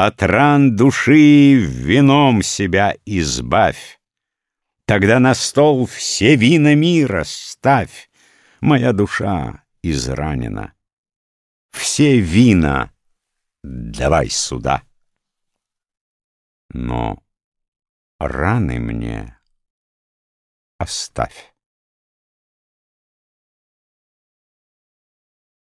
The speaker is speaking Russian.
От ран души вином себя избавь. Тогда на стол все вина мира ставь. Моя душа изранена. Все вина давай сюда. Но раны мне оставь.